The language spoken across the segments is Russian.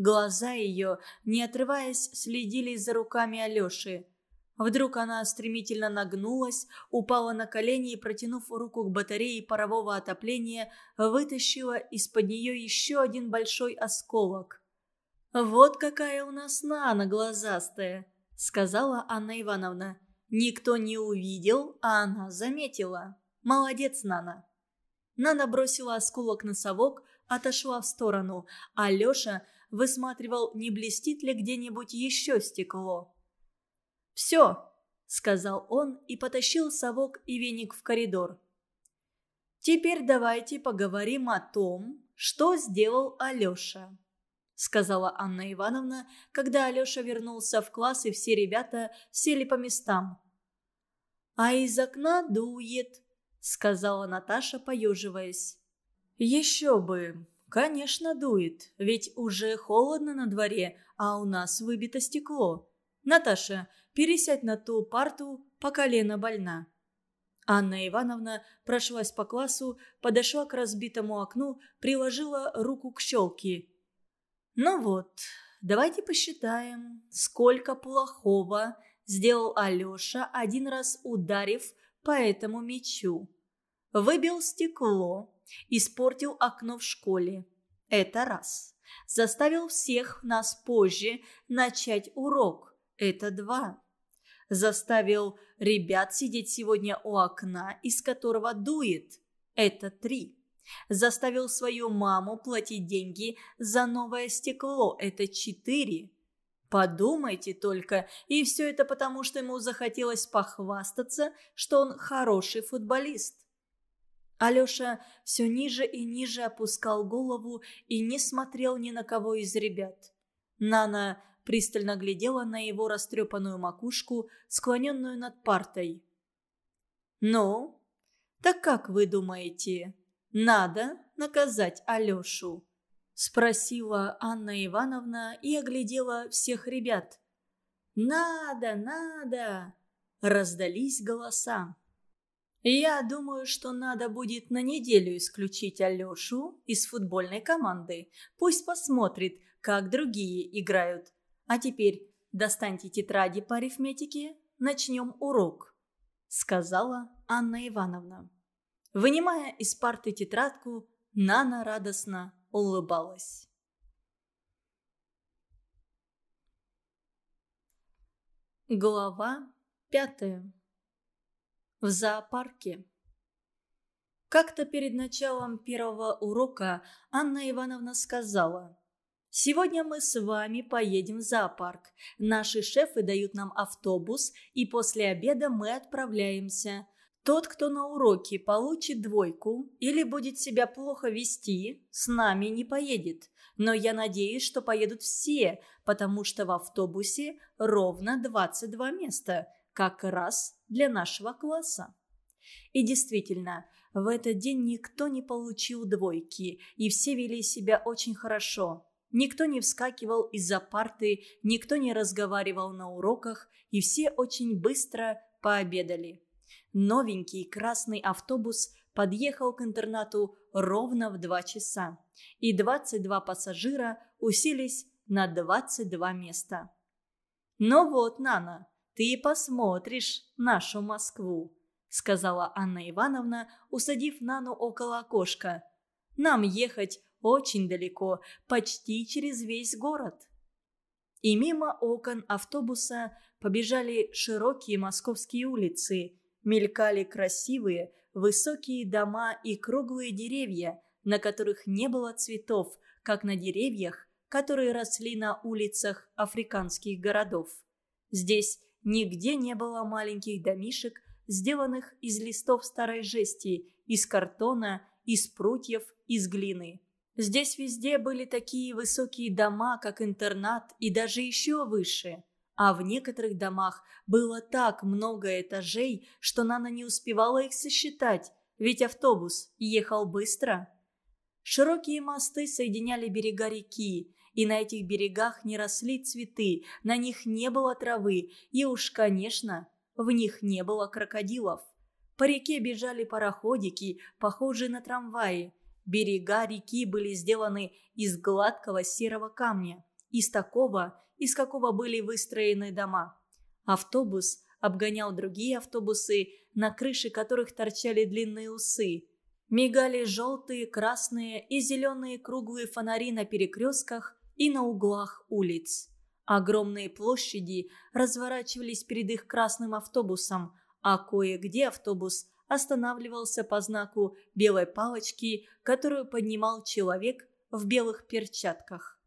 Глаза ее, не отрываясь, следили за руками Алеши. Вдруг она стремительно нагнулась, упала на колени и, протянув руку к батарее парового отопления, вытащила из-под нее еще один большой осколок. «Вот какая у нас Нана глазастая!» — сказала Анна Ивановна. Никто не увидел, а она заметила. «Молодец, Нана!» Нана бросила осколок на совок, отошла в сторону, а Леша высматривал, не блестит ли где-нибудь еще стекло. «Все!» — сказал он и потащил совок и веник в коридор. «Теперь давайте поговорим о том, что сделал Алеша», — сказала Анна Ивановна, когда Алеша вернулся в класс и все ребята сели по местам. «А из окна дует», — сказала Наташа, поеживаясь. «Еще бы! Конечно, дует, ведь уже холодно на дворе, а у нас выбито стекло. Наташа, пересядь на ту парту, по колено больна». Анна Ивановна прошлась по классу, подошла к разбитому окну, приложила руку к щелке. «Ну вот, давайте посчитаем, сколько плохого сделал Алеша, один раз ударив по этому мячу. Выбил стекло, испортил окно в школе. Это раз. Заставил всех нас позже начать урок. Это два заставил ребят сидеть сегодня у окна, из которого дует. Это три. Заставил свою маму платить деньги за новое стекло. Это четыре. Подумайте только, и все это потому, что ему захотелось похвастаться, что он хороший футболист. Алеша все ниже и ниже опускал голову и не смотрел ни на кого из ребят. Нана пристально глядела на его растрепанную макушку, склоненную над партой. «Ну, так как вы думаете, надо наказать Алешу?» Спросила Анна Ивановна и оглядела всех ребят. «Надо, надо!» Раздались голоса. «Я думаю, что надо будет на неделю исключить Алешу из футбольной команды. Пусть посмотрит, как другие играют. А теперь достаньте тетради по арифметике, начнем урок», — сказала Анна Ивановна. Вынимая из парты тетрадку, Нана радостно улыбалась. Глава пятая. В зоопарке. Как-то перед началом первого урока Анна Ивановна сказала – Сегодня мы с вами поедем в зоопарк. Наши шефы дают нам автобус, и после обеда мы отправляемся. Тот, кто на уроке получит двойку или будет себя плохо вести, с нами не поедет. Но я надеюсь, что поедут все, потому что в автобусе ровно 22 места, как раз для нашего класса. И действительно, в этот день никто не получил двойки, и все вели себя очень хорошо. Никто не вскакивал из-за парты, никто не разговаривал на уроках, и все очень быстро пообедали. Новенький красный автобус подъехал к интернату ровно в два часа, и 22 пассажира уселись на 22 места. «Ну вот, Нана, ты посмотришь нашу Москву», сказала Анна Ивановна, усадив Нану около окошка. «Нам ехать очень далеко, почти через весь город. И мимо окон автобуса побежали широкие московские улицы, мелькали красивые, высокие дома и круглые деревья, на которых не было цветов, как на деревьях, которые росли на улицах африканских городов. Здесь нигде не было маленьких домишек, сделанных из листов старой жести, из картона, из прутьев, из глины. Здесь везде были такие высокие дома, как интернат, и даже еще выше. А в некоторых домах было так много этажей, что Нана не успевала их сосчитать, ведь автобус ехал быстро. Широкие мосты соединяли берега реки, и на этих берегах не росли цветы, на них не было травы, и уж, конечно, в них не было крокодилов. По реке бежали пароходики, похожие на трамваи – берега реки были сделаны из гладкого серого камня, из такого, из какого были выстроены дома. Автобус обгонял другие автобусы, на крыше которых торчали длинные усы. Мигали желтые, красные и зеленые круглые фонари на перекрестках и на углах улиц. Огромные площади разворачивались перед их красным автобусом, а кое-где автобус останавливался по знаку белой палочки, которую поднимал человек в белых перчатках.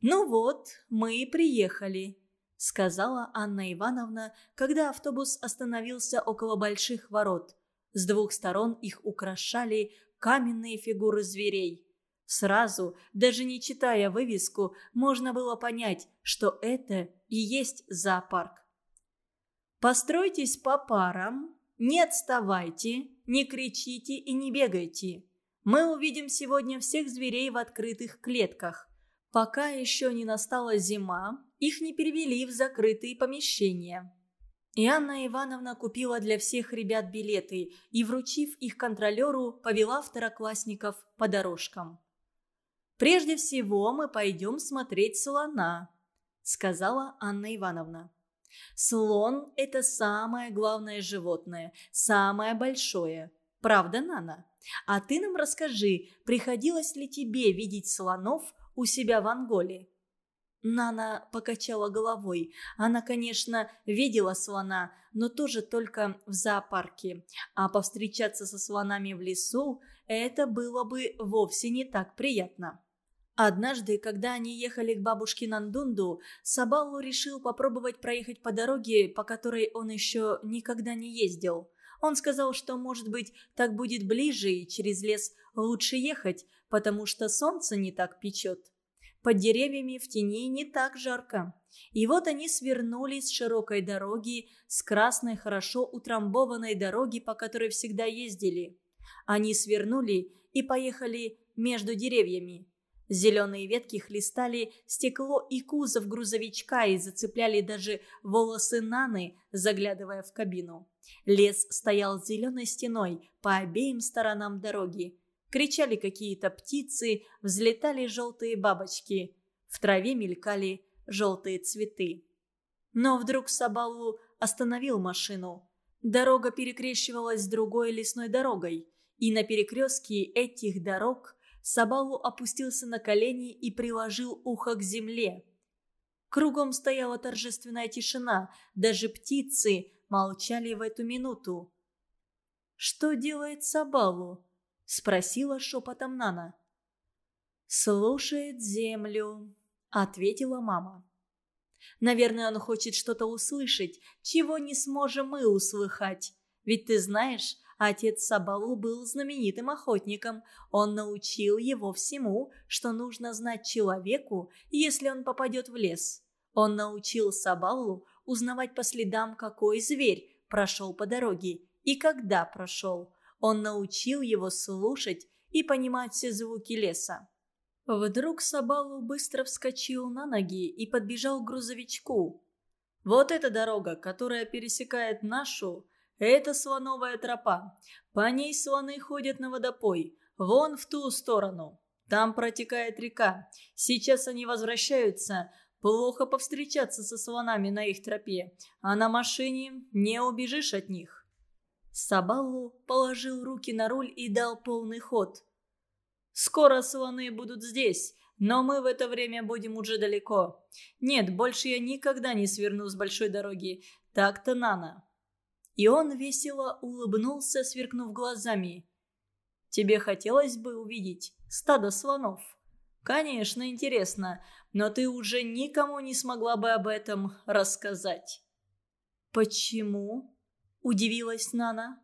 «Ну вот, мы и приехали», — сказала Анна Ивановна, когда автобус остановился около больших ворот. С двух сторон их украшали каменные фигуры зверей. Сразу, даже не читая вывеску, можно было понять, что это и есть зоопарк. «Постройтесь по парам, не отставайте, не кричите и не бегайте. Мы увидим сегодня всех зверей в открытых клетках. Пока еще не настала зима, их не перевели в закрытые помещения. И Анна Ивановна купила для всех ребят билеты и, вручив их контролеру, повела второклассников по дорожкам. «Прежде всего мы пойдем смотреть слона», — сказала Анна Ивановна. «Слон – это самое главное животное, самое большое. Правда, Нана? А ты нам расскажи, приходилось ли тебе видеть слонов у себя в Анголе?» Нана покачала головой. Она, конечно, видела слона, но тоже только в зоопарке. А повстречаться со слонами в лесу – это было бы вовсе не так приятно. Однажды, когда они ехали к бабушке Нандунду, Сабалу решил попробовать проехать по дороге, по которой он еще никогда не ездил. Он сказал, что, может быть, так будет ближе и через лес лучше ехать, потому что солнце не так печет. Под деревьями в тени не так жарко. И вот они свернули с широкой дороги, с красной, хорошо утрамбованной дороги, по которой всегда ездили. Они свернули и поехали между деревьями. Зеленые ветки хлестали стекло и кузов грузовичка и зацепляли даже волосы Наны, заглядывая в кабину. Лес стоял зеленой стеной по обеим сторонам дороги. Кричали какие-то птицы, взлетали желтые бабочки. В траве мелькали желтые цветы. Но вдруг Сабалу остановил машину. Дорога перекрещивалась с другой лесной дорогой. И на перекрестке этих дорог Сабалу опустился на колени и приложил ухо к земле. Кругом стояла торжественная тишина, даже птицы молчали в эту минуту. «Что делает Сабалу?» спросила шепотом Нана. «Слушает землю», — ответила мама. «Наверное, он хочет что-то услышать, чего не сможем мы услыхать. Ведь ты знаешь, отец Сабалу был знаменитым охотником. Он научил его всему, что нужно знать человеку, если он попадет в лес. Он научил Сабалу узнавать по следам, какой зверь прошел по дороге и когда прошел. Он научил его слушать и понимать все звуки леса. Вдруг Сабалу быстро вскочил на ноги и подбежал к грузовичку. «Вот эта дорога, которая пересекает нашу, это слоновая тропа. По ней слоны ходят на водопой, вон в ту сторону. Там протекает река. Сейчас они возвращаются. Плохо повстречаться со слонами на их тропе, а на машине не убежишь от них». Сабалу положил руки на руль и дал полный ход. «Скоро слоны будут здесь, но мы в это время будем уже далеко. Нет, больше я никогда не сверну с большой дороги. Так-то Нана». И он весело улыбнулся, сверкнув глазами. «Тебе хотелось бы увидеть стадо слонов?» «Конечно, интересно, но ты уже никому не смогла бы об этом рассказать». «Почему?» – удивилась Нана.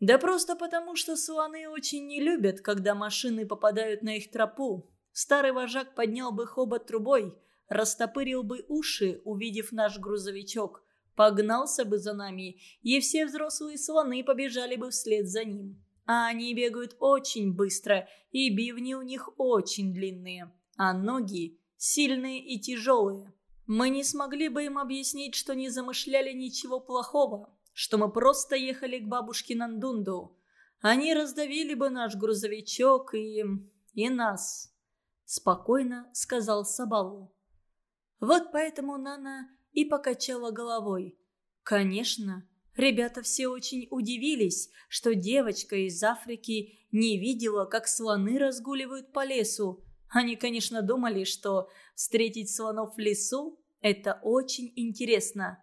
«Да просто потому, что слоны очень не любят, когда машины попадают на их тропу. Старый вожак поднял бы хобот трубой, растопырил бы уши, увидев наш грузовичок, погнался бы за нами, и все взрослые слоны побежали бы вслед за ним. А они бегают очень быстро, и бивни у них очень длинные, а ноги сильные и тяжелые. Мы не смогли бы им объяснить, что не замышляли ничего плохого, что мы просто ехали к бабушке Нандунду. Они раздавили бы наш грузовичок и... и нас», — спокойно сказал Сабалу. Вот поэтому Нана и покачала головой. Конечно, ребята все очень удивились, что девочка из Африки не видела, как слоны разгуливают по лесу. Они, конечно, думали, что встретить слонов в лесу – это очень интересно.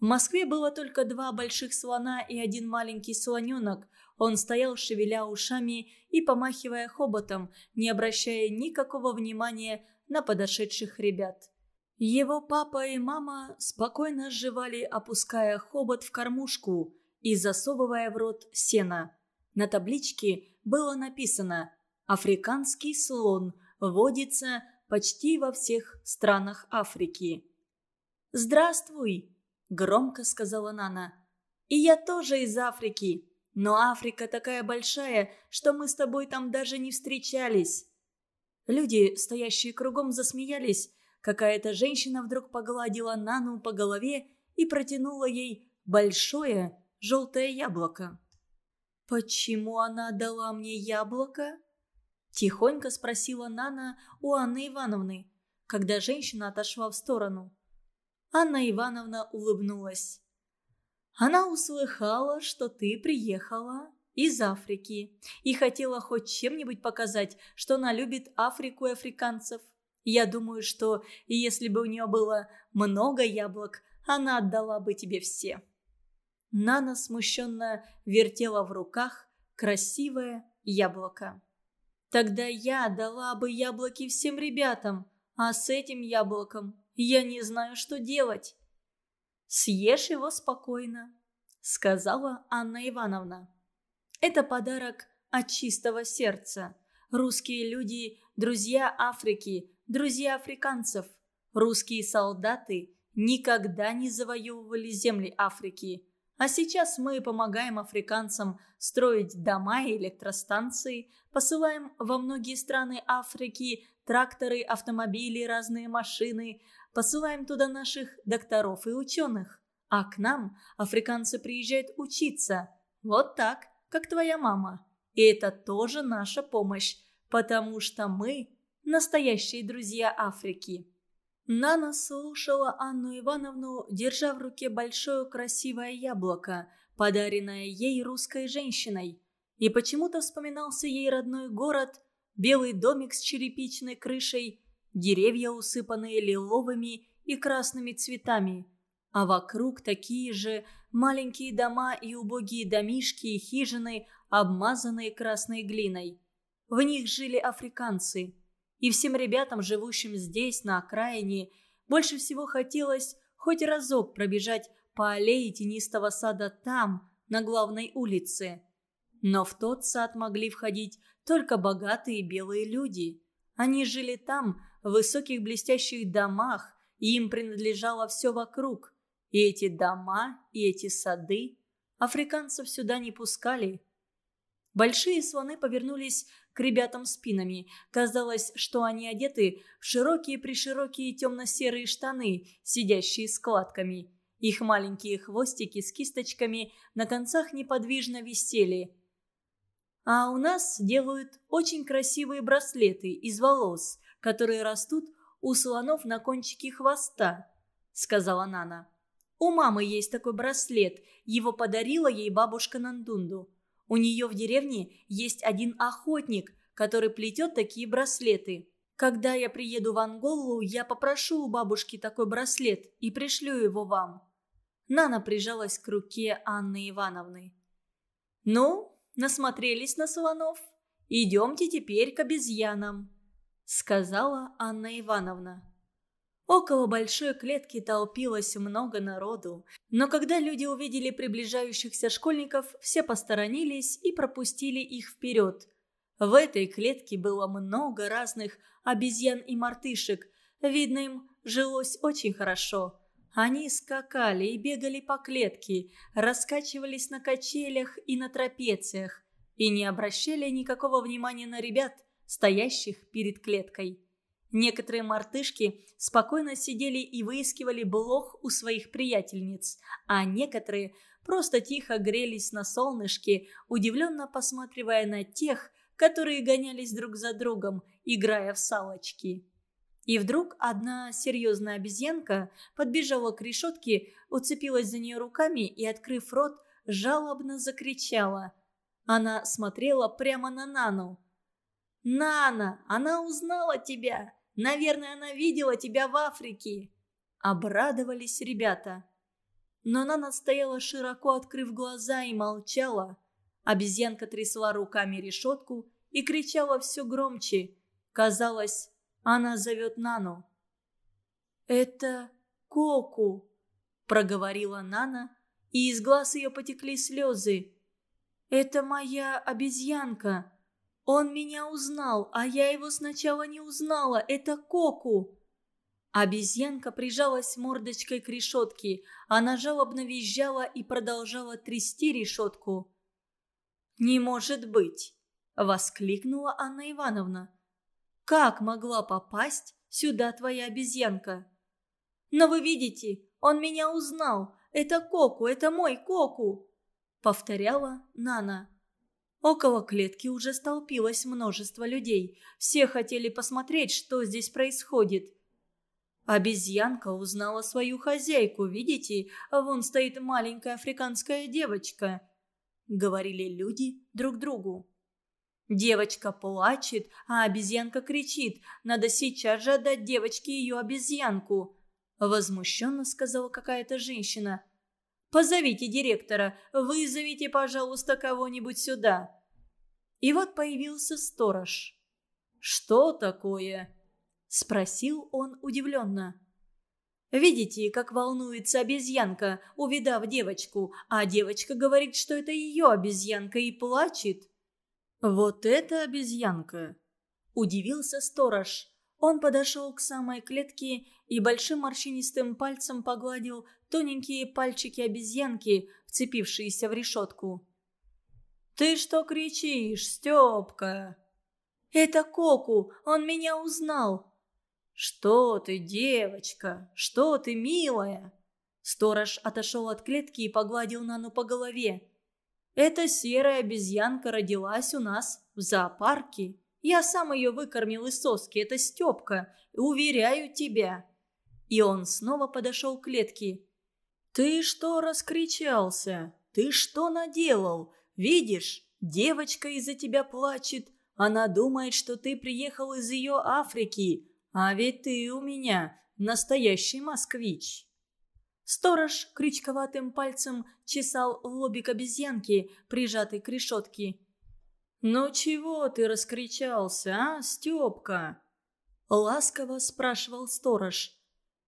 В Москве было только два больших слона и один маленький слоненок. Он стоял, шевеля ушами и помахивая хоботом, не обращая никакого внимания на подошедших ребят. Его папа и мама спокойно сживали, опуская хобот в кормушку и засовывая в рот сено. На табличке было написано «Африканский слон водится почти во всех странах Африки». «Здравствуй!» – громко сказала Нана. «И я тоже из Африки. Но Африка такая большая, что мы с тобой там даже не встречались». Люди, стоящие кругом, засмеялись, Какая-то женщина вдруг погладила Нану по голове и протянула ей большое желтое яблоко. «Почему она дала мне яблоко?» Тихонько спросила Нана у Анны Ивановны, когда женщина отошла в сторону. Анна Ивановна улыбнулась. «Она услыхала, что ты приехала из Африки и хотела хоть чем-нибудь показать, что она любит Африку и африканцев. Я думаю, что если бы у нее было много яблок, она отдала бы тебе все». Нана смущенно вертела в руках красивое яблоко. «Тогда я дала бы яблоки всем ребятам, а с этим яблоком я не знаю, что делать». «Съешь его спокойно», — сказала Анна Ивановна. «Это подарок от чистого сердца. Русские люди – друзья Африки, друзья африканцев. Русские солдаты никогда не завоевывали земли Африки. А сейчас мы помогаем африканцам строить дома и электростанции, посылаем во многие страны Африки тракторы, автомобили, разные машины, посылаем туда наших докторов и ученых. А к нам африканцы приезжают учиться. Вот так, как твоя мама. И это тоже наша помощь, потому что мы настоящие друзья Африки. Нана слушала Анну Ивановну, держа в руке большое красивое яблоко, подаренное ей русской женщиной. И почему-то вспоминался ей родной город, белый домик с черепичной крышей, деревья, усыпанные лиловыми и красными цветами, а вокруг такие же маленькие дома и убогие домишки и хижины, обмазанные красной глиной. В них жили африканцы – и всем ребятам, живущим здесь, на окраине, больше всего хотелось хоть разок пробежать по аллее тенистого сада там, на главной улице. Но в тот сад могли входить только богатые белые люди. Они жили там, в высоких блестящих домах, и им принадлежало все вокруг. И эти дома, и эти сады африканцев сюда не пускали. Большие слоны повернулись к ребятам спинами. Казалось, что они одеты в широкие-приширокие темно-серые штаны, сидящие складками. Их маленькие хвостики с кисточками на концах неподвижно висели. А у нас делают очень красивые браслеты из волос, которые растут у слонов на кончике хвоста, сказала Нана. У мамы есть такой браслет, его подарила ей бабушка Нандунду. У нее в деревне есть один охотник, который плетет такие браслеты. Когда я приеду в Анголу, я попрошу у бабушки такой браслет и пришлю его вам». Нана прижалась к руке Анны Ивановны. «Ну, насмотрелись на слонов? Идемте теперь к обезьянам», — сказала Анна Ивановна. Около большой клетки толпилось много народу, но когда люди увидели приближающихся школьников, все посторонились и пропустили их вперед. В этой клетке было много разных обезьян и мартышек. Видно, им жилось очень хорошо. Они скакали и бегали по клетке, раскачивались на качелях и на трапециях и не обращали никакого внимания на ребят, стоящих перед клеткой. Некоторые мартышки спокойно сидели и выискивали блох у своих приятельниц, а некоторые просто тихо грелись на солнышке, удивленно посматривая на тех, которые гонялись друг за другом, играя в салочки. И вдруг одна серьезная обезьянка подбежала к решетке, уцепилась за нее руками и, открыв рот, жалобно закричала. Она смотрела прямо на Нану. «Нана, она узнала тебя! Наверное, она видела тебя в Африке!» Обрадовались ребята. Но Нана стояла широко открыв глаза и молчала. Обезьянка трясла руками решетку и кричала все громче. Казалось, она зовет Нану. «Это Коку», — проговорила Нана, и из глаз ее потекли слезы. «Это моя обезьянка. Он меня узнал, а я его сначала не узнала. Это Коку». Обезьянка прижалась мордочкой к решетке. Она жалобно визжала и продолжала трясти решетку. «Не может быть!» – воскликнула Анна Ивановна. «Как могла попасть сюда твоя обезьянка?» «Но вы видите, он меня узнал. Это Коку, это мой Коку!» – повторяла Нана. Около клетки уже столпилось множество людей. Все хотели посмотреть, что здесь происходит. Обезьянка узнала свою хозяйку, видите? Вон стоит маленькая африканская девочка. Говорили люди друг другу. Девочка плачет, а обезьянка кричит. Надо сейчас же отдать девочке ее обезьянку. Возмущенно сказала какая-то женщина. «Позовите директора, вызовите, пожалуйста, кого-нибудь сюда». И вот появился сторож. «Что такое?» – спросил он удивленно. «Видите, как волнуется обезьянка, увидав девочку, а девочка говорит, что это ее обезьянка и плачет». «Вот это обезьянка!» – удивился сторож. Он подошел к самой клетке и большим морщинистым пальцем погладил тоненькие пальчики обезьянки, вцепившиеся в решетку. «Ты что кричишь, Степка?» «Это Коку, он меня узнал!» «Что ты, девочка? Что ты, милая?» Сторож отошел от клетки и погладил Нану по голове. «Эта серая обезьянка родилась у нас в зоопарке. Я сам ее выкормил из соски, это Степка, уверяю тебя». И он снова подошел к клетке. «Ты что раскричался? Ты что наделал? Видишь, девочка из-за тебя плачет. Она думает, что ты приехал из ее Африки, а ведь ты у меня настоящий москвич. Сторож крючковатым пальцем чесал лобик обезьянки, прижатой к решетке. «Ну чего ты раскричался, а, Степка?» Ласково спрашивал сторож.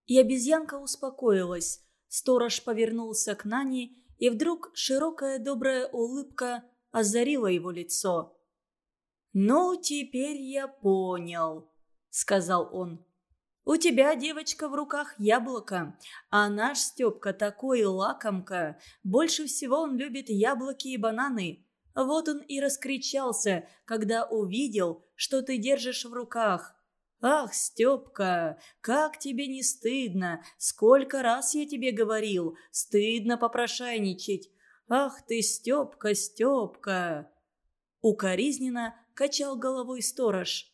И обезьянка успокоилась. Сторож повернулся к Нане, и вдруг широкая добрая улыбка озарила его лицо. «Ну, теперь я понял», сказал он. «У тебя, девочка, в руках яблоко, а наш Степка такой лакомка. Больше всего он любит яблоки и бананы. Вот он и раскричался, когда увидел, что ты держишь в руках. «Ах, Степка, как тебе не стыдно! Сколько раз я тебе говорил, стыдно попрошайничать! Ах ты, Степка, Степка!» Укоризненно качал головой сторож.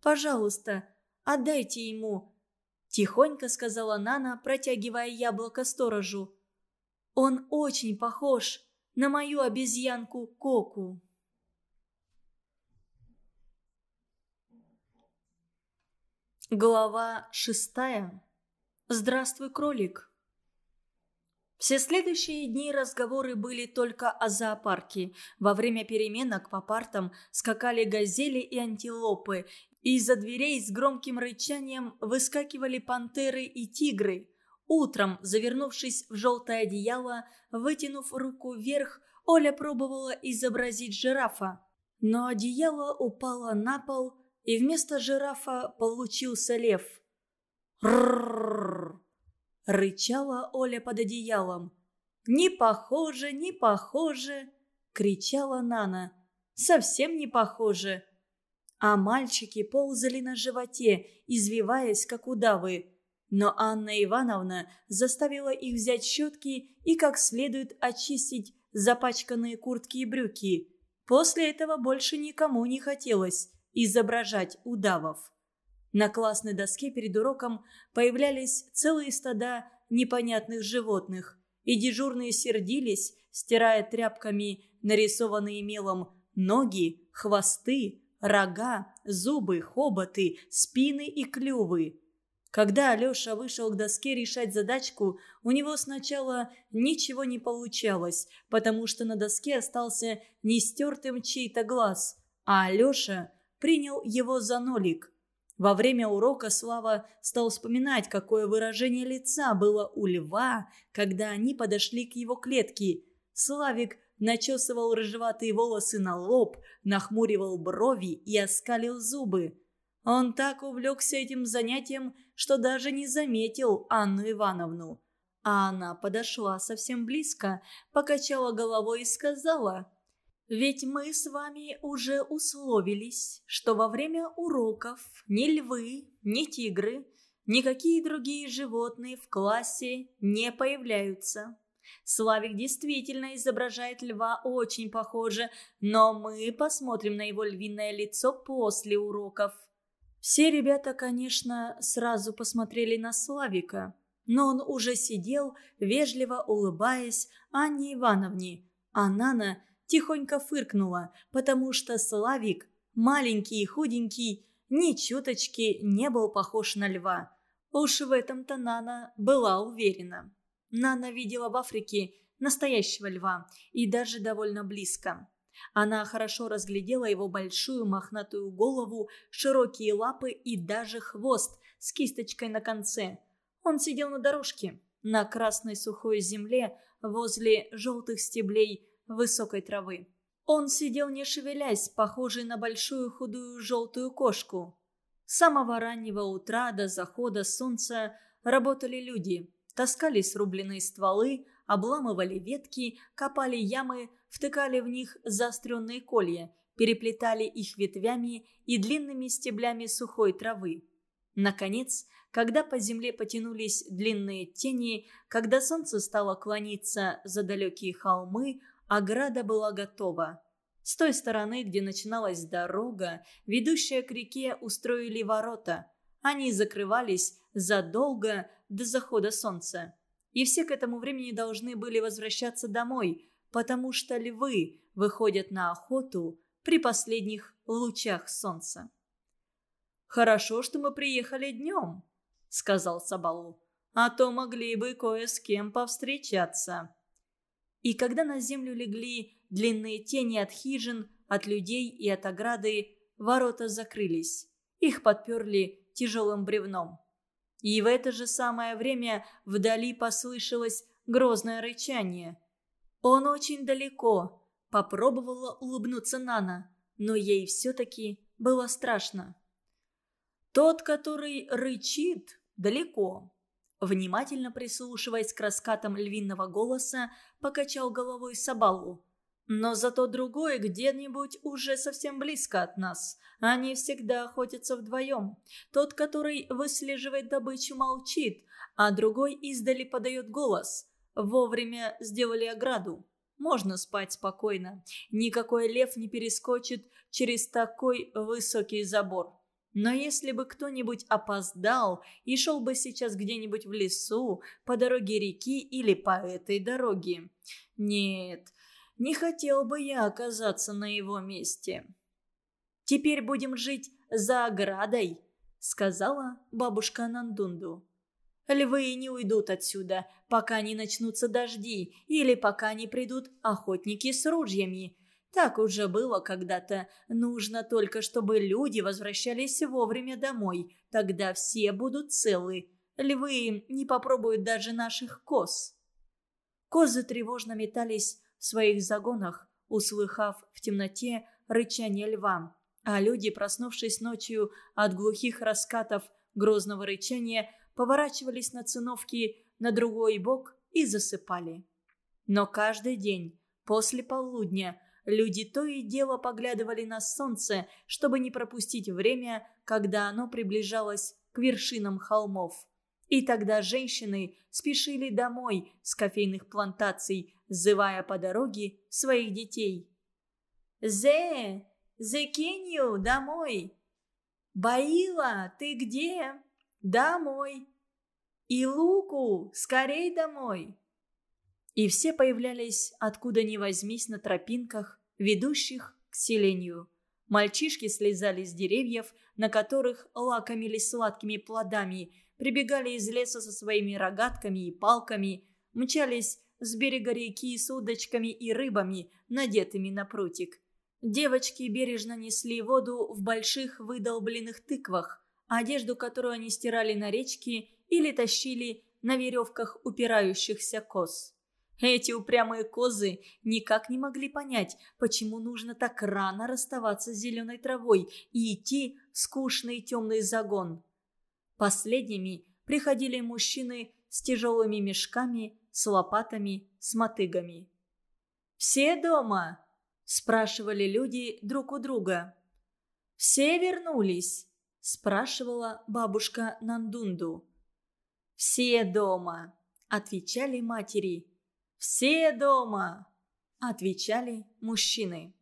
Пожалуйста, отдайте ему», – тихонько сказала Нана, протягивая яблоко сторожу. «Он очень похож на мою обезьянку Коку». Глава шестая. Здравствуй, кролик. Все следующие дни разговоры были только о зоопарке. Во время переменок по партам скакали газели и антилопы, из-за дверей с громким рычанием выскакивали пантеры и тигры. Утром, завернувшись в желтое одеяло, вытянув руку вверх, Оля пробовала изобразить жирафа. Но одеяло упало на пол, и вместо жирафа получился лев. «Рррррр!» – рычала Оля под одеялом. «Не похоже, не похоже!» – кричала Нана. «Совсем не похоже!» а мальчики ползали на животе, извиваясь, как удавы. Но Анна Ивановна заставила их взять щетки и как следует очистить запачканные куртки и брюки. После этого больше никому не хотелось изображать удавов. На классной доске перед уроком появлялись целые стада непонятных животных, и дежурные сердились, стирая тряпками нарисованные мелом ноги, хвосты, рога, зубы, хоботы, спины и клювы. Когда Алеша вышел к доске решать задачку, у него сначала ничего не получалось, потому что на доске остался нестертым чей-то глаз, а Алеша принял его за нолик. Во время урока Слава стал вспоминать, какое выражение лица было у льва, когда они подошли к его клетке. Славик начесывал рыжеватые волосы на лоб, нахмуривал брови и оскалил зубы. Он так увлекся этим занятием, что даже не заметил Анну Ивановну. А она подошла совсем близко, покачала головой и сказала, «Ведь мы с вами уже условились, что во время уроков ни львы, ни тигры, никакие другие животные в классе не появляются. Славик действительно изображает льва очень похоже, но мы посмотрим на его львиное лицо после уроков». Все ребята, конечно, сразу посмотрели на Славика, но он уже сидел, вежливо улыбаясь Анне Ивановне, а Нана тихонько фыркнула, потому что Славик, маленький и худенький, ни чуточки не был похож на льва. Уж в этом-то Нана была уверена. Нана видела в Африке настоящего льва и даже довольно близко. Она хорошо разглядела его большую мохнатую голову, широкие лапы и даже хвост с кисточкой на конце. Он сидел на дорожке, на красной сухой земле, возле желтых стеблей высокой травы. Он сидел не шевелясь, похожий на большую худую желтую кошку. С самого раннего утра до захода солнца работали люди. Таскали срубленные стволы, обламывали ветки, копали ямы, втыкали в них заостренные колья, переплетали их ветвями и длинными стеблями сухой травы. Наконец, когда по земле потянулись длинные тени, когда солнце стало клониться за далекие холмы, ограда была готова. С той стороны, где начиналась дорога, ведущая к реке, устроили ворота. Они закрывались задолго до захода солнца. И все к этому времени должны были возвращаться домой, потому что львы выходят на охоту при последних лучах солнца. «Хорошо, что мы приехали днем», — сказал Сабалу, «а то могли бы кое с кем повстречаться». И когда на землю легли длинные тени от хижин, от людей и от ограды, ворота закрылись. Их подперли тяжелым бревном. И в это же самое время вдали послышалось грозное рычание. «Он очень далеко», — попробовала улыбнуться Нана, но ей все-таки было страшно. «Тот, который рычит, далеко», внимательно прислушиваясь к раскатам львиного голоса, покачал головой Сабалу. «Но зато другой где-нибудь уже совсем близко от нас. Они всегда охотятся вдвоем. Тот, который выслеживает добычу, молчит, а другой издали подает голос. Вовремя сделали ограду. Можно спать спокойно. Никакой лев не перескочит через такой высокий забор. Но если бы кто-нибудь опоздал и шел бы сейчас где-нибудь в лесу, по дороге реки или по этой дороге... Нет, не хотел бы я оказаться на его месте. «Теперь будем жить за оградой», — сказала бабушка Нандунду. Львы не уйдут отсюда, пока не начнутся дожди или пока не придут охотники с ружьями. Так уже было когда-то. Нужно только, чтобы люди возвращались вовремя домой. Тогда все будут целы. Львы не попробуют даже наших коз. Козы тревожно метались в своих загонах, услыхав в темноте рычание льва. А люди, проснувшись ночью от глухих раскатов грозного рычания, поворачивались на циновки на другой бок и засыпали. Но каждый день, после полудня, люди то и дело поглядывали на солнце, чтобы не пропустить время, когда оно приближалось к вершинам холмов. И тогда женщины спешили домой с кофейных плантаций, зывая по дороге своих детей. «Зе! Зекинью, домой!» «Баила, ты где?» «Домой!» «И Луку, скорей домой!» И все появлялись откуда ни возьмись на тропинках, ведущих к селению. Мальчишки слезали с деревьев, на которых лакомились сладкими плодами, прибегали из леса со своими рогатками и палками, мчались с берега реки с удочками и рыбами, надетыми на прутик. Девочки бережно несли воду в больших выдолбленных тыквах, одежду, которую они стирали на речке или тащили на веревках упирающихся коз. Эти упрямые козы никак не могли понять, почему нужно так рано расставаться с зеленой травой и идти в скучный темный загон. Последними приходили мужчины с тяжелыми мешками, с лопатами, с мотыгами. «Все дома?» – спрашивали люди друг у друга. «Все вернулись?» – спрашивала бабушка Нандунду. «Все дома», – отвечали матери. «Все дома!» – отвечали мужчины.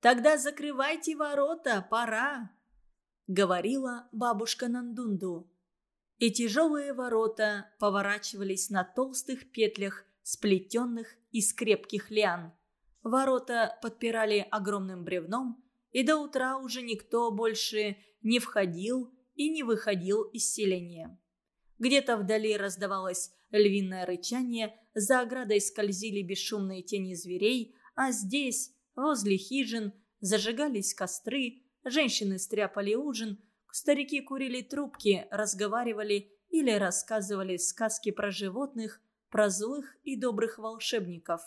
«Тогда закрывайте ворота, пора!» – говорила бабушка Нандунду. И тяжелые ворота поворачивались на толстых петлях, сплетенных из крепких лиан. Ворота подпирали огромным бревном, и до утра уже никто больше не входил и не выходил из селения. Где-то вдали раздавалось львиное рычание, за оградой скользили бесшумные тени зверей, а здесь, возле хижин, зажигались костры, женщины стряпали ужин, старики курили трубки, разговаривали или рассказывали сказки про животных, про злых и добрых волшебников.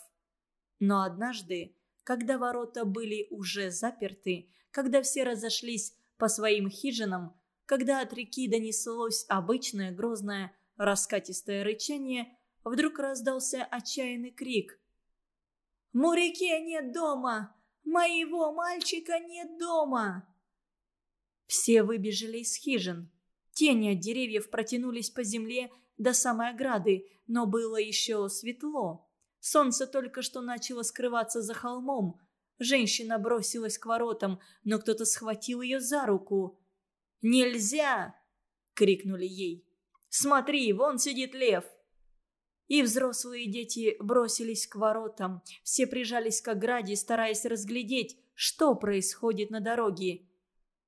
Но однажды, когда ворота были уже заперты, когда все разошлись по своим хижинам, когда от реки донеслось обычное грозное раскатистое рычание, вдруг раздался отчаянный крик. «Мурике нет дома! Моего мальчика нет дома!» Все выбежали из хижин. Тени от деревьев протянулись по земле до самой ограды, но было еще светло. Солнце только что начало скрываться за холмом. Женщина бросилась к воротам, но кто-то схватил ее за руку. «Нельзя!» — крикнули ей. «Смотри, вон сидит лев!» И взрослые дети бросились к воротам. Все прижались к ограде, стараясь разглядеть, что происходит на дороге.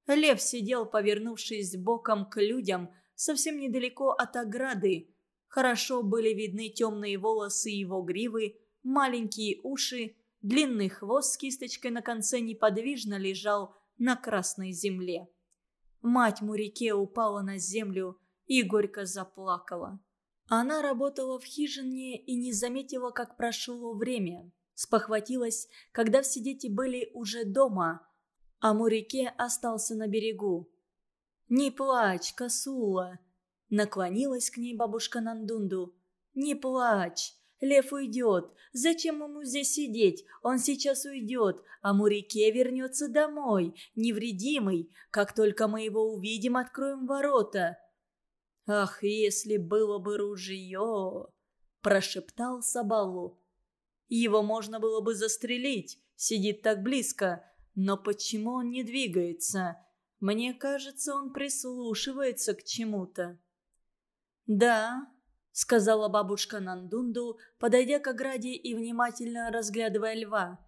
Лев сидел, повернувшись боком к людям, совсем недалеко от ограды. Хорошо были видны темные волосы его гривы, маленькие уши, длинный хвост с кисточкой на конце неподвижно лежал на красной земле. Мать Мурике упала на землю и горько заплакала. Она работала в хижине и не заметила, как прошло время. Спохватилась, когда все дети были уже дома, а Мурике остался на берегу. «Не плачь, косула!» Наклонилась к ней бабушка Нандунду. «Не плачь! Лев уйдет. Зачем ему здесь сидеть? Он сейчас уйдет, а Мурике вернется домой, невредимый. Как только мы его увидим, откроем ворота. «Ах, если было бы ружье!» – прошептал Сабалу. «Его можно было бы застрелить, сидит так близко, но почему он не двигается? Мне кажется, он прислушивается к чему-то». «Да», — сказала бабушка Нандунду, подойдя к ограде и внимательно разглядывая льва.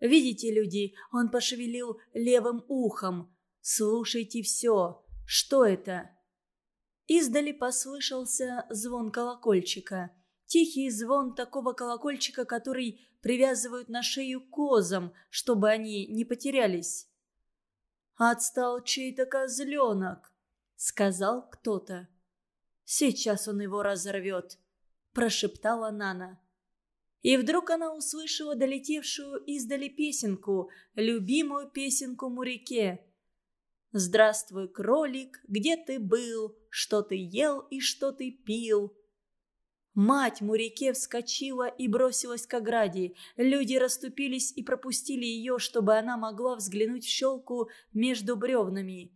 «Видите, люди, он пошевелил левым ухом. Слушайте все. Что это?» Издали послышался звон колокольчика. Тихий звон такого колокольчика, который привязывают на шею козам, чтобы они не потерялись. «Отстал чей-то козленок», — сказал кто-то. «Сейчас он его разорвет», — прошептала Нана. И вдруг она услышала долетевшую издали песенку, любимую песенку Мурике. «Здравствуй, кролик, где ты был? Что ты ел и что ты пил?» Мать Мурике вскочила и бросилась к ограде. Люди расступились и пропустили ее, чтобы она могла взглянуть в щелку между бревнами.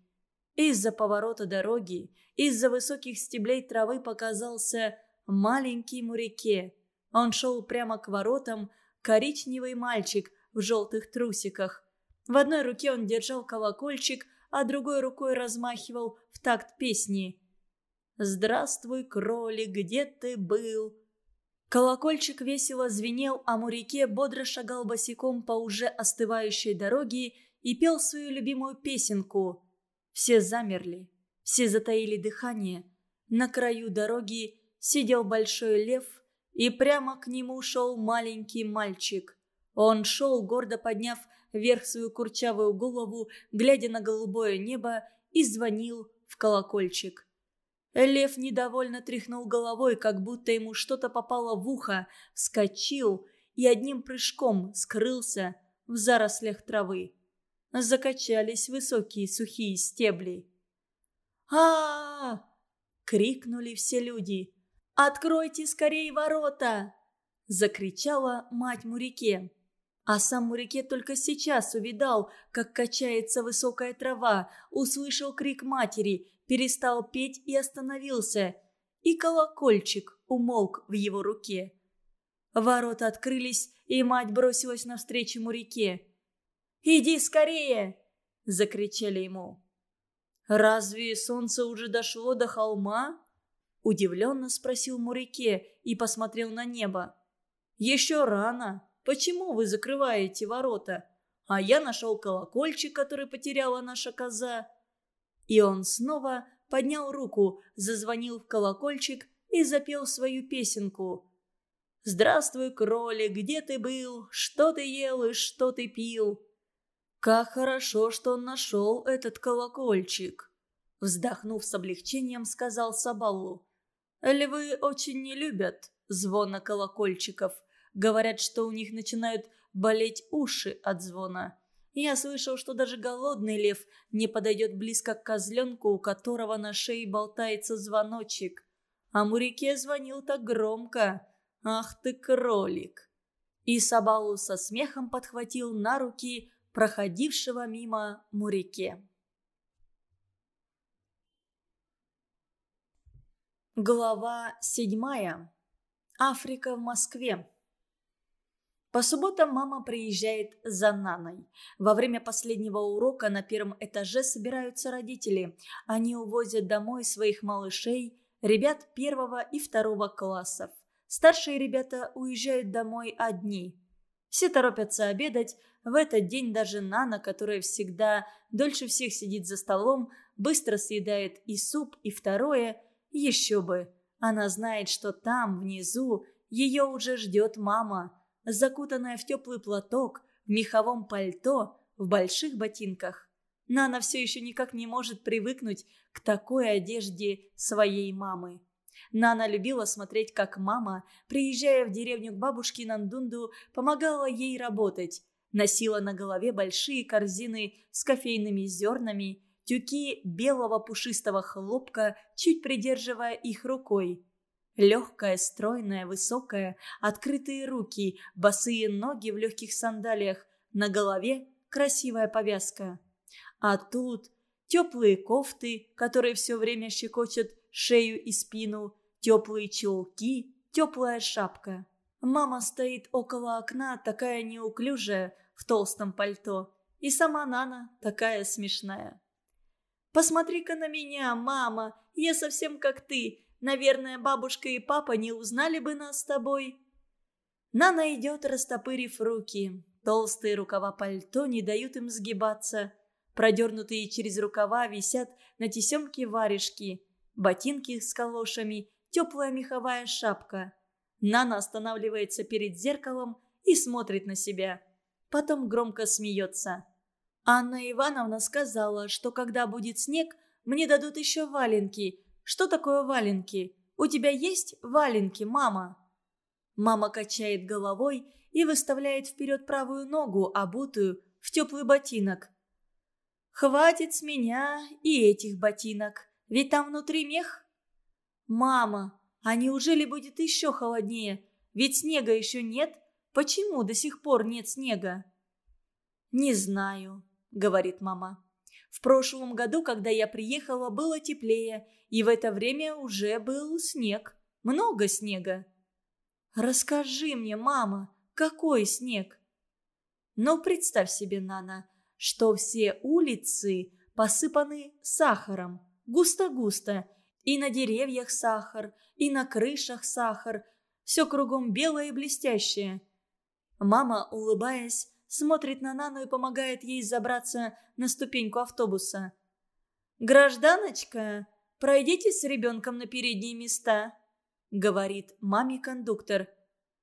Из-за поворота дороги, Из-за высоких стеблей травы показался маленький Мурике. Он шел прямо к воротам, коричневый мальчик в желтых трусиках. В одной руке он держал колокольчик, а другой рукой размахивал в такт песни. «Здравствуй, кролик, где ты был?» Колокольчик весело звенел, а Мурике бодро шагал босиком по уже остывающей дороге и пел свою любимую песенку. Все замерли, все затаили дыхание. На краю дороги сидел большой лев, и прямо к нему шел маленький мальчик. Он шел, гордо подняв вверх свою курчавую голову, глядя на голубое небо, и звонил в колокольчик. Лев недовольно тряхнул головой, как будто ему что-то попало в ухо, вскочил и одним прыжком скрылся в зарослях травы. Закачались высокие сухие стебли. А, крикнули все люди. «Откройте скорее ворота!» – закричала мать Мурике. А сам Мурике только сейчас увидал, как качается высокая трава, услышал крик матери, перестал петь и остановился, и колокольчик умолк в его руке. Ворота открылись, и мать бросилась навстречу Мурике. «Иди скорее!» – закричали ему. «Разве солнце уже дошло до холма?» – удивленно спросил Мурике и посмотрел на небо. «Еще рано. Почему вы закрываете ворота? А я нашел колокольчик, который потеряла наша коза». И он снова поднял руку, зазвонил в колокольчик и запел свою песенку. «Здравствуй, кролик, где ты был? Что ты ел и что ты пил?» «Как хорошо, что он нашел этот колокольчик!» Вздохнув с облегчением, сказал Сабаллу. «Львы очень не любят звона колокольчиков. Говорят, что у них начинают болеть уши от звона. Я слышал, что даже голодный лев не подойдет близко к козленку, у которого на шее болтается звоночек. А Мурике звонил так громко. «Ах ты, кролик!» И Сабалу со смехом подхватил на руки проходившего мимо Мурике. Глава седьмая. Африка в Москве. По субботам мама приезжает за Наной. Во время последнего урока на первом этаже собираются родители. Они увозят домой своих малышей, ребят первого и второго классов. Старшие ребята уезжают домой одни. Все торопятся обедать. В этот день даже Нана, которая всегда дольше всех сидит за столом, быстро съедает и суп, и второе. Еще бы. Она знает, что там, внизу, ее уже ждет мама – закутанная в теплый платок, в меховом пальто, в больших ботинках. Нана все еще никак не может привыкнуть к такой одежде своей мамы. Нана любила смотреть, как мама, приезжая в деревню к бабушке Нандунду, помогала ей работать. Носила на голове большие корзины с кофейными зернами, тюки белого пушистого хлопка, чуть придерживая их рукой. Легкая, стройная, высокая, открытые руки, босые ноги в легких сандалиях, на голове красивая повязка. А тут теплые кофты, которые все время щекочут шею и спину, теплые чулки, теплая шапка. Мама стоит около окна, такая неуклюжая, в толстом пальто. И сама Нана такая смешная. «Посмотри-ка на меня, мама, я совсем как ты, Наверное, бабушка и папа не узнали бы нас с тобой». Нана идет, растопырив руки. Толстые рукава пальто не дают им сгибаться. Продернутые через рукава висят на тесемке варежки. Ботинки с калошами, теплая меховая шапка. Нана останавливается перед зеркалом и смотрит на себя. Потом громко смеется. Анна Ивановна сказала, что когда будет снег, мне дадут еще валенки, что такое валенки? У тебя есть валенки, мама?» Мама качает головой и выставляет вперед правую ногу, обутую в теплый ботинок. «Хватит с меня и этих ботинок, ведь там внутри мех». «Мама, а неужели будет еще холоднее? Ведь снега еще нет. Почему до сих пор нет снега?» «Не знаю», — говорит мама. В прошлом году, когда я приехала, было теплее, и в это время уже был снег. Много снега. Расскажи мне, мама, какой снег? Но представь себе, Нана, что все улицы посыпаны сахаром, густо-густо, и на деревьях сахар, и на крышах сахар, все кругом белое и блестящее. Мама, улыбаясь, смотрит на Нану и помогает ей забраться на ступеньку автобуса. «Гражданочка, пройдите с ребенком на передние места», — говорит маме кондуктор.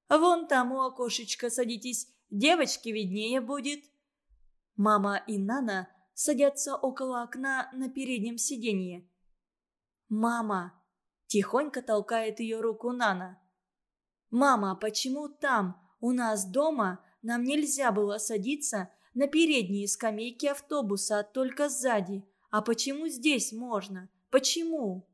«Вон там у окошечка садитесь, девочке виднее будет». Мама и Нана садятся около окна на переднем сиденье. «Мама!» – тихонько толкает ее руку Нана. «Мама, почему там, у нас дома, нам нельзя было садиться на передние скамейки автобуса, а только сзади? А почему здесь можно? Почему?»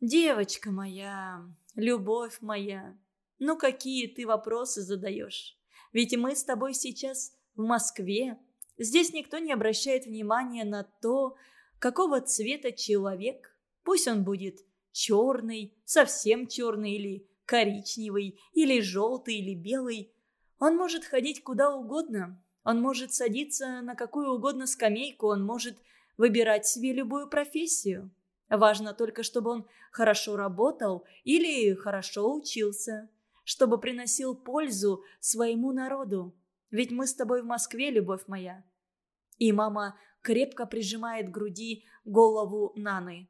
«Девочка моя, любовь моя, ну какие ты вопросы задаешь? Ведь мы с тобой сейчас в Москве. Здесь никто не обращает внимания на то, какого цвета человек. Пусть он будет черный, совсем черный или коричневый, или желтый, или белый. Он может ходить куда угодно. Он может садиться на какую угодно скамейку, он может выбирать себе любую профессию. Важно только, чтобы он хорошо работал или хорошо учился, чтобы приносил пользу своему народу. Ведь мы с тобой в Москве, любовь моя». И мама крепко прижимает к груди голову Наны.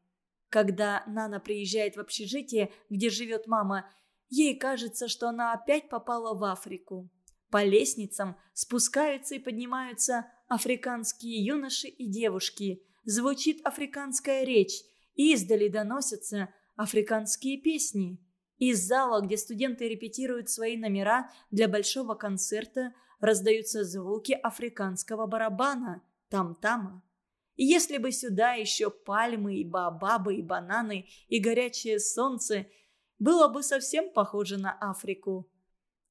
Когда Нана приезжает в общежитие, где живет мама, ей кажется, что она опять попала в Африку. По лестницам спускаются и поднимаются африканские юноши и девушки. Звучит африканская речь, и издали доносятся африканские песни. Из зала, где студенты репетируют свои номера для большого концерта, раздаются звуки африканского барабана, там-тама. Если бы сюда еще пальмы и баобабы и бананы и горячее солнце, было бы совсем похоже на Африку.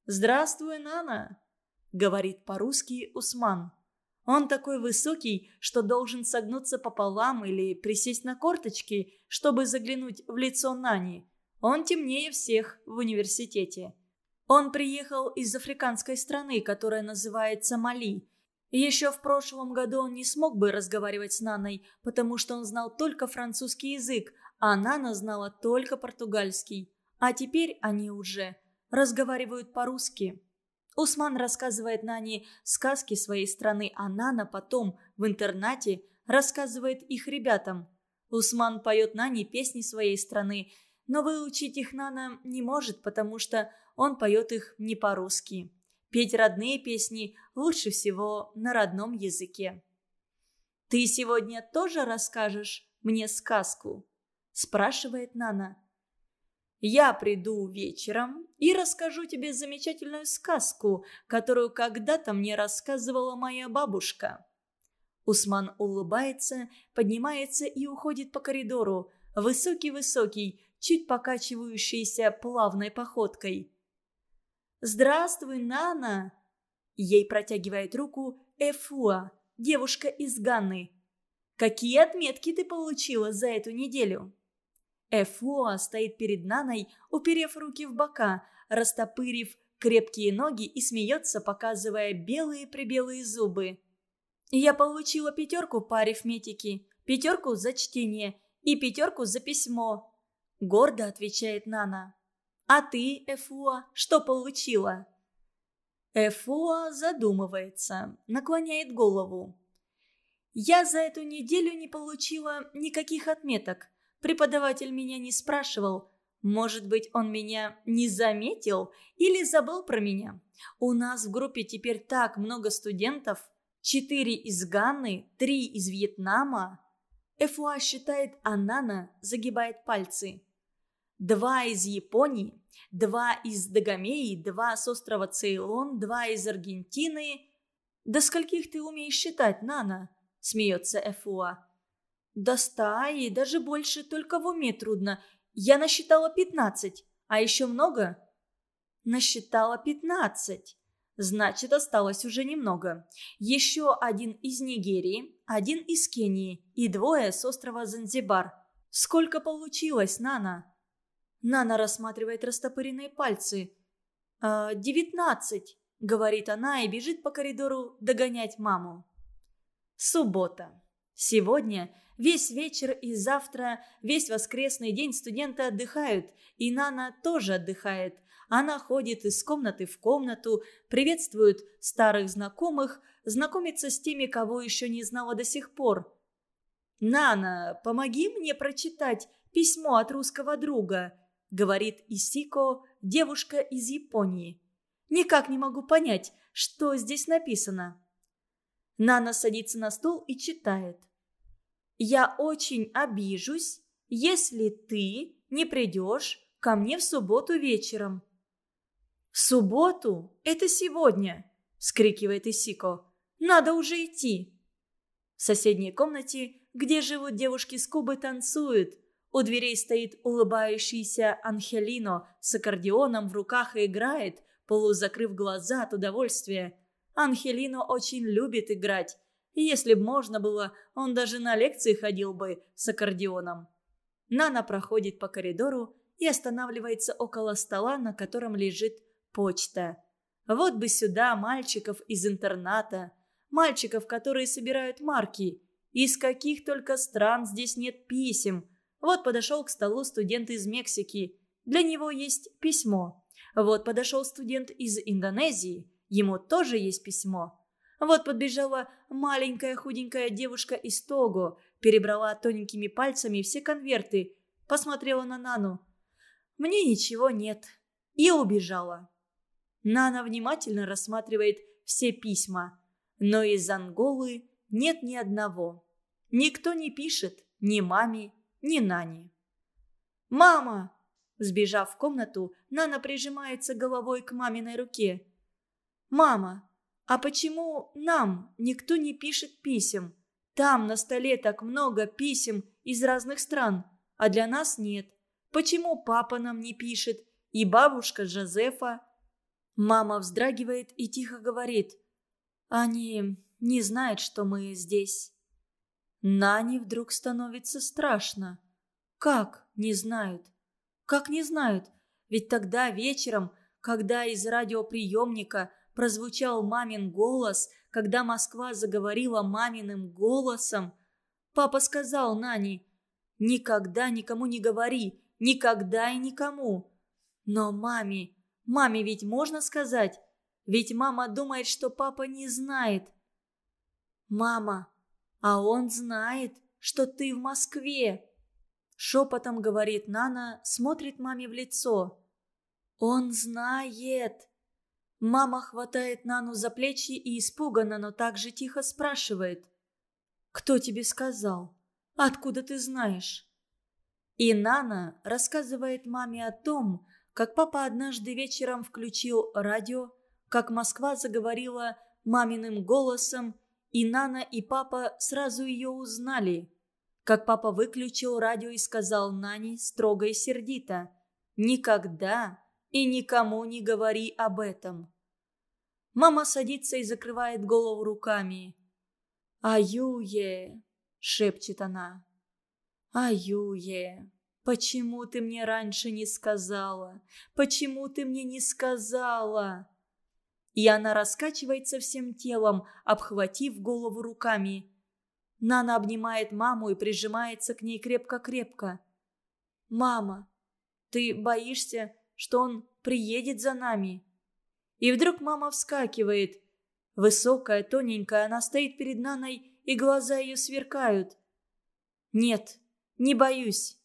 «Здравствуй, Нана!» — говорит по-русски Усман. Он такой высокий, что должен согнуться пополам или присесть на корточки, чтобы заглянуть в лицо Нани. Он темнее всех в университете. Он приехал из африканской страны, которая называется Мали. Еще в прошлом году он не смог бы разговаривать с Наной, потому что он знал только французский язык, а Нана знала только португальский. А теперь они уже разговаривают по-русски. Усман рассказывает Нане сказки своей страны, а Нана потом в интернате рассказывает их ребятам. Усман поет Нане песни своей страны, но выучить их Нана не может, потому что он поет их не по-русски. Петь родные песни лучше всего на родном языке. «Ты сегодня тоже расскажешь мне сказку?» – спрашивает Нана. «Я приду вечером и расскажу тебе замечательную сказку, которую когда-то мне рассказывала моя бабушка». Усман улыбается, поднимается и уходит по коридору, высокий-высокий, чуть покачивающийся плавной походкой. «Здравствуй, Нана!» Ей протягивает руку Эфуа, девушка из Ганны. «Какие отметки ты получила за эту неделю?» Эфуа стоит перед Наной, уперев руки в бока, растопырив крепкие ноги и смеется, показывая белые-прибелые зубы. «Я получила пятерку по арифметике, пятерку за чтение и пятерку за письмо», — гордо отвечает Нана. А ты, Эфуа, что получила?» Эфуа задумывается, наклоняет голову. «Я за эту неделю не получила никаких отметок. Преподаватель меня не спрашивал. Может быть, он меня не заметил или забыл про меня. У нас в группе теперь так много студентов. Четыре из Ганны, три из Вьетнама». Эфуа считает, а Нана загибает пальцы. Два из Японии, два из Дагомеи, два с острова Цейлон, два из Аргентины. «До скольких ты умеешь считать, Нана?» – смеется Эфуа. «До ста и даже больше, только в уме трудно. Я насчитала пятнадцать. А еще много?» «Насчитала пятнадцать. Значит, осталось уже немного. Еще один из Нигерии, один из Кении и двое с острова Занзибар. Сколько получилось, Нана? Нана рассматривает растопыренные пальцы. «Э, «Девятнадцать», — говорит она и бежит по коридору догонять маму. Суббота. Сегодня весь вечер и завтра весь воскресный день студенты отдыхают, и Нана тоже отдыхает. Она ходит из комнаты в комнату, приветствует старых знакомых, знакомится с теми, кого еще не знала до сих пор. «Нана, помоги мне прочитать письмо от русского друга», — говорит Исико, девушка из Японии. «Никак не могу понять, что здесь написано». Нана садится на стол и читает. «Я очень обижусь, если ты не придешь ко мне в субботу вечером». «В субботу? Это сегодня!» – скрикивает Исико. «Надо уже идти!» В соседней комнате, где живут девушки с Кубы, танцуют. У дверей стоит улыбающийся Анхелино с аккордеоном в руках и играет, полузакрыв глаза от удовольствия. Анхелино очень любит играть. И если бы можно было, он даже на лекции ходил бы с аккордеоном. Нана проходит по коридору и останавливается около стола, на котором лежит почта. Вот бы сюда мальчиков из интерната, мальчиков, которые собирают марки. Из каких только стран здесь нет писем. Вот подошел к столу студент из Мексики. Для него есть письмо. Вот подошел студент из Индонезии. Ему тоже есть письмо. Вот подбежала маленькая худенькая девушка из Того, перебрала тоненькими пальцами все конверты, посмотрела на Нану. «Мне ничего нет». И убежала. Нана внимательно рассматривает все письма, но из Анголы нет ни одного. Никто не пишет ни маме, ни Нане. «Мама!» Сбежав в комнату, Нана прижимается головой к маминой руке. «Мама, а почему нам никто не пишет писем? Там на столе так много писем из разных стран, а для нас нет. Почему папа нам не пишет? И бабушка Жозефа?» Мама вздрагивает и тихо говорит. «Они не знают, что мы здесь». Нане вдруг становится страшно. Как не знают? Как не знают? Ведь тогда вечером, когда из радиоприемника прозвучал мамин голос, когда Москва заговорила маминым голосом. Папа сказал Нане, «Никогда никому не говори, никогда и никому». Но маме, маме ведь можно сказать? Ведь мама думает, что папа не знает. «Мама, а он знает, что ты в Москве!» Шепотом говорит Нана, смотрит маме в лицо. «Он знает!» Мама хватает Нану за плечи и испуганно, но также тихо спрашивает. «Кто тебе сказал? Откуда ты знаешь?» И Нана рассказывает маме о том, как папа однажды вечером включил радио, как Москва заговорила маминым голосом, и Нана и папа сразу ее узнали. Как папа выключил радио и сказал Нане строго и сердито «Никогда и никому не говори об этом». Мама садится и закрывает голову руками. «Аюе!» — шепчет она. «Аюе! Почему ты мне раньше не сказала? Почему ты мне не сказала?» И она раскачивается всем телом, обхватив голову руками. Нана обнимает маму и прижимается к ней крепко-крепко. «Мама, ты боишься, что он приедет за нами?» И вдруг мама вскакивает. Высокая, тоненькая, она стоит перед Наной, и глаза ее сверкают. «Нет, не боюсь.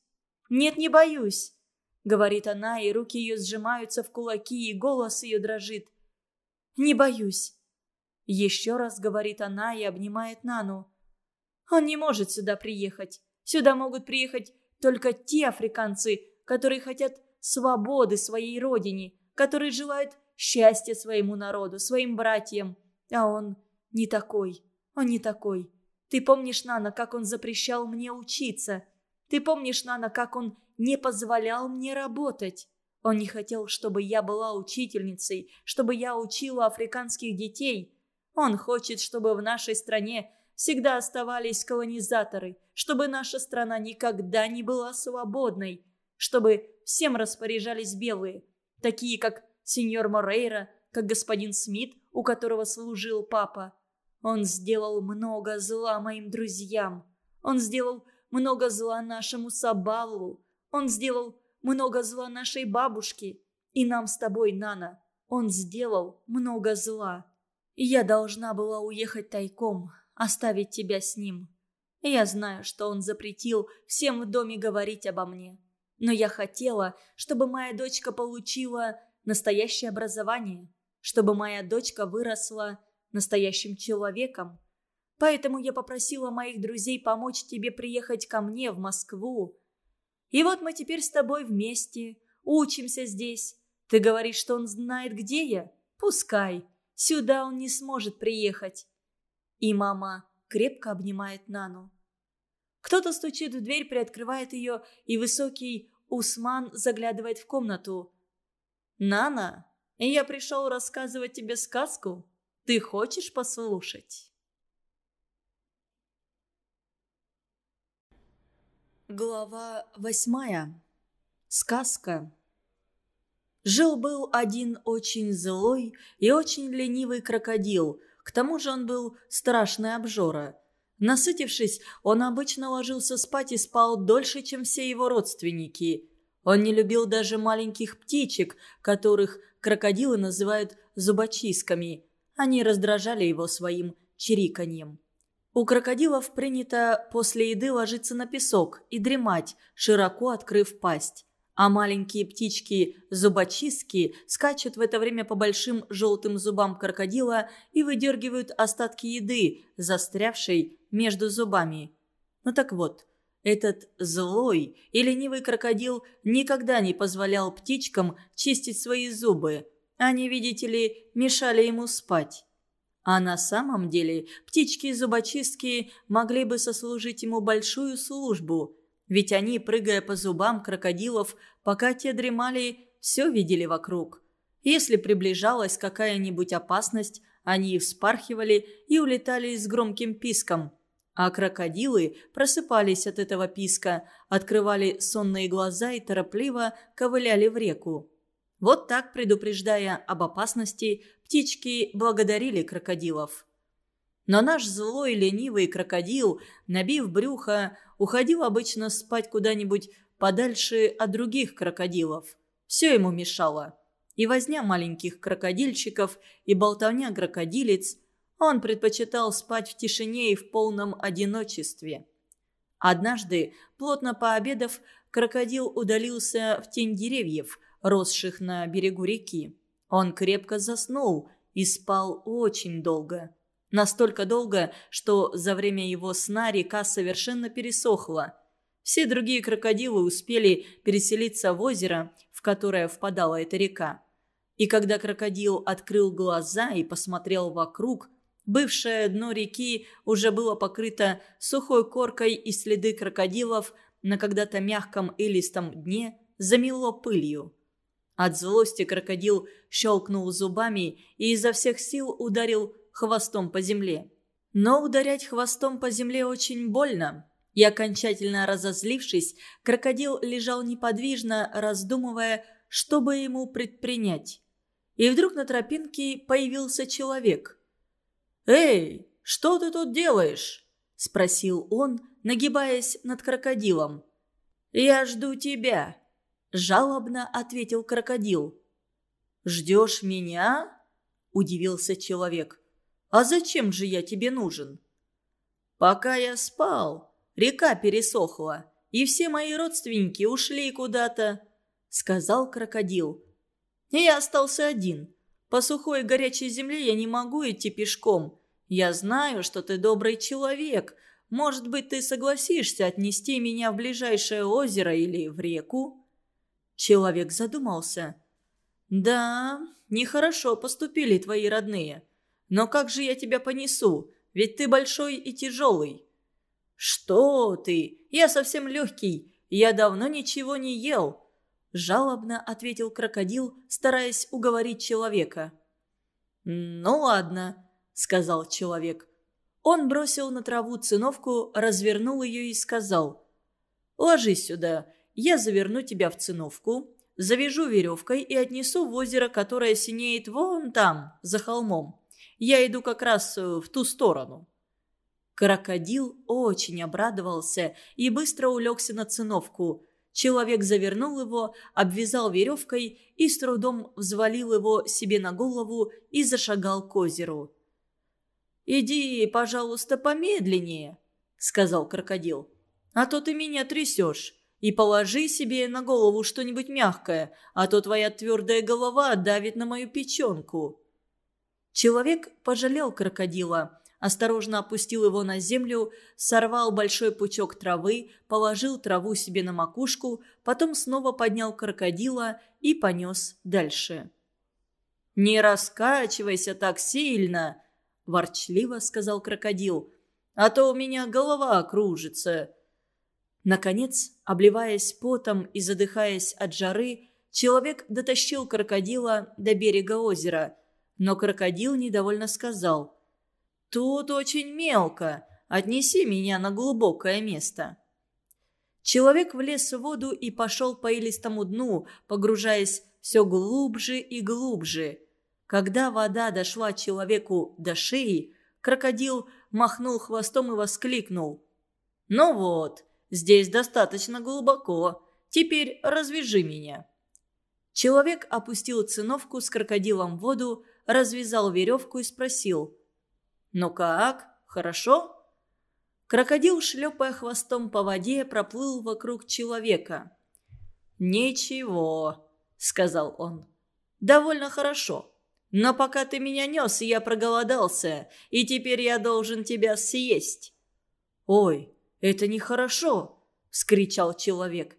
Нет, не боюсь», — говорит она, и руки ее сжимаются в кулаки, и голос ее дрожит. «Не боюсь». Еще раз говорит она и обнимает Нану. «Он не может сюда приехать. Сюда могут приехать только те африканцы, которые хотят свободы своей родине, которые желают счастье своему народу, своим братьям. А он не такой, он не такой. Ты помнишь, Нана, как он запрещал мне учиться? Ты помнишь, Нана, как он не позволял мне работать? Он не хотел, чтобы я была учительницей, чтобы я учила африканских детей. Он хочет, чтобы в нашей стране всегда оставались колонизаторы, чтобы наша страна никогда не была свободной, чтобы всем распоряжались белые, такие как сеньор Морейра, как господин Смит, у которого служил папа. Он сделал много зла моим друзьям. Он сделал много зла нашему Сабалу. Он сделал много зла нашей бабушке. И нам с тобой, Нана. Он сделал много зла. Я должна была уехать тайком, оставить тебя с ним. Я знаю, что он запретил всем в доме говорить обо мне. Но я хотела, чтобы моя дочка получила настоящее образование, чтобы моя дочка выросла настоящим человеком. Поэтому я попросила моих друзей помочь тебе приехать ко мне в Москву. И вот мы теперь с тобой вместе, учимся здесь. Ты говоришь, что он знает, где я? Пускай. Сюда он не сможет приехать. И мама крепко обнимает Нану. Кто-то стучит в дверь, приоткрывает ее, и высокий Усман заглядывает в комнату. «Нана, я пришел рассказывать тебе сказку. Ты хочешь послушать?» Глава восьмая. Сказка. Жил-был один очень злой и очень ленивый крокодил. К тому же он был страшный обжора. Насытившись, он обычно ложился спать и спал дольше, чем все его родственники. Он не любил даже маленьких птичек, которых крокодилы называют зубочистками. Они раздражали его своим чириканьем. У крокодилов принято после еды ложиться на песок и дремать, широко открыв пасть. А маленькие птички-зубочистки скачут в это время по большим желтым зубам крокодила и выдергивают остатки еды, застрявшей между зубами. Ну так вот, этот злой и ленивый крокодил никогда не позволял птичкам чистить свои зубы. Они, видите ли, мешали ему спать. А на самом деле птички-зубочистки могли бы сослужить ему большую службу, ведь они, прыгая по зубам крокодилов, пока те дремали, все видели вокруг. Если приближалась какая-нибудь опасность, они вспархивали и улетали с громким писком. А крокодилы просыпались от этого писка, открывали сонные глаза и торопливо ковыляли в реку. Вот так, предупреждая об опасности, птички благодарили крокодилов. Но наш злой ленивый крокодил, набив брюхо, уходил обычно спать куда-нибудь подальше от других крокодилов. Все ему мешало. И возня маленьких крокодильчиков, и болтовня крокодилец. Он предпочитал спать в тишине и в полном одиночестве. Однажды, плотно пообедав, крокодил удалился в тень деревьев – росших на берегу реки. Он крепко заснул и спал очень долго. Настолько долго, что за время его сна река совершенно пересохла. Все другие крокодилы успели переселиться в озеро, в которое впадала эта река. И когда крокодил открыл глаза и посмотрел вокруг, бывшее дно реки уже было покрыто сухой коркой, и следы крокодилов на когда-то мягком и листом дне замело пылью. От злости крокодил щелкнул зубами и изо всех сил ударил хвостом по земле. Но ударять хвостом по земле очень больно. И окончательно разозлившись, крокодил лежал неподвижно, раздумывая, что бы ему предпринять. И вдруг на тропинке появился человек. «Эй, что ты тут делаешь?» – спросил он, нагибаясь над крокодилом. «Я жду тебя», Жалобно ответил крокодил. «Ждешь меня?» – удивился человек. «А зачем же я тебе нужен?» «Пока я спал, река пересохла, и все мои родственники ушли куда-то», – сказал крокодил. «Я остался один. По сухой горячей земле я не могу идти пешком. Я знаю, что ты добрый человек. Может быть, ты согласишься отнести меня в ближайшее озеро или в реку?» Человек задумался. «Да, нехорошо поступили твои родные. Но как же я тебя понесу? Ведь ты большой и тяжелый». «Что ты? Я совсем легкий. Я давно ничего не ел. жалобно ответил крокодил, стараясь уговорить человека. «Ну ладно», — сказал человек. Он бросил на траву циновку, развернул ее и сказал. «Ложись сюда, я заверну тебя в циновку, завяжу веревкой и отнесу в озеро, которое синеет вон там, за холмом. Я иду как раз э, в ту сторону». Крокодил очень обрадовался и быстро улегся на циновку. Человек завернул его, обвязал веревкой и с трудом взвалил его себе на голову и зашагал к озеру. «Иди, пожалуйста, помедленнее», — сказал крокодил. «А то ты меня трясешь. И положи себе на голову что-нибудь мягкое, а то твоя твердая голова давит на мою печенку». Человек пожалел крокодила, осторожно опустил его на землю, сорвал большой пучок травы, положил траву себе на макушку, потом снова поднял крокодила и понес дальше. «Не раскачивайся так сильно!» – ворчливо сказал крокодил. «А то у меня голова кружится!» Наконец, обливаясь потом и задыхаясь от жары, человек дотащил крокодила до берега озера. Но крокодил недовольно сказал – «Тут очень мелко. Отнеси меня на глубокое место». Человек влез в воду и пошел по илистому дну, погружаясь все глубже и глубже. Когда вода дошла человеку до шеи, крокодил махнул хвостом и воскликнул. «Ну вот, здесь достаточно глубоко. Теперь развяжи меня». Человек опустил циновку с крокодилом в воду, развязал веревку и спросил. «Ну как? Хорошо?» Крокодил, шлепая хвостом по воде, проплыл вокруг человека. «Ничего», — сказал он. «Довольно хорошо. Но пока ты меня нес, я проголодался, и теперь я должен тебя съесть». «Ой, это нехорошо», — вскричал человек.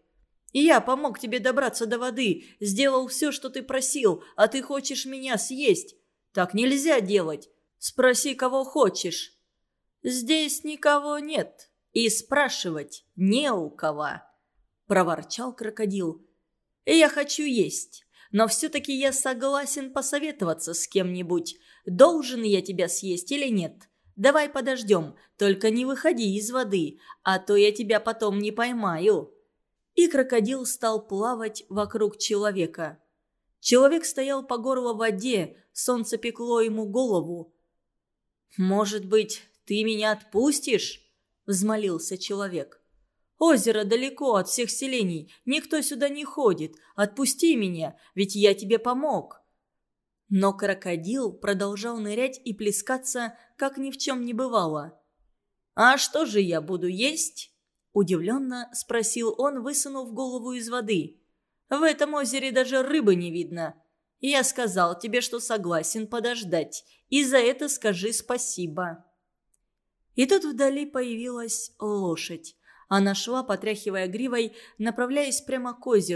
«Я помог тебе добраться до воды, сделал все, что ты просил, а ты хочешь меня съесть. Так нельзя делать. Спроси, кого хочешь. Здесь никого нет, и спрашивать не у кого», – проворчал крокодил. «Я хочу есть, но все-таки я согласен посоветоваться с кем-нибудь. Должен я тебя съесть или нет? Давай подождем, только не выходи из воды, а то я тебя потом не поймаю». И крокодил стал плавать вокруг человека. Человек стоял по горло в воде, солнце пекло ему голову. «Может быть, ты меня отпустишь?» – взмолился человек. «Озеро далеко от всех селений, никто сюда не ходит. Отпусти меня, ведь я тебе помог». Но крокодил продолжал нырять и плескаться, как ни в чем не бывало. «А что же я буду есть?» – удивленно спросил он, высунув голову из воды. «В этом озере даже рыбы не видно. Я сказал тебе, что согласен подождать, и за это скажи спасибо». И тут вдали появилась лошадь. Она шла, потряхивая гривой, направляясь прямо к озеру,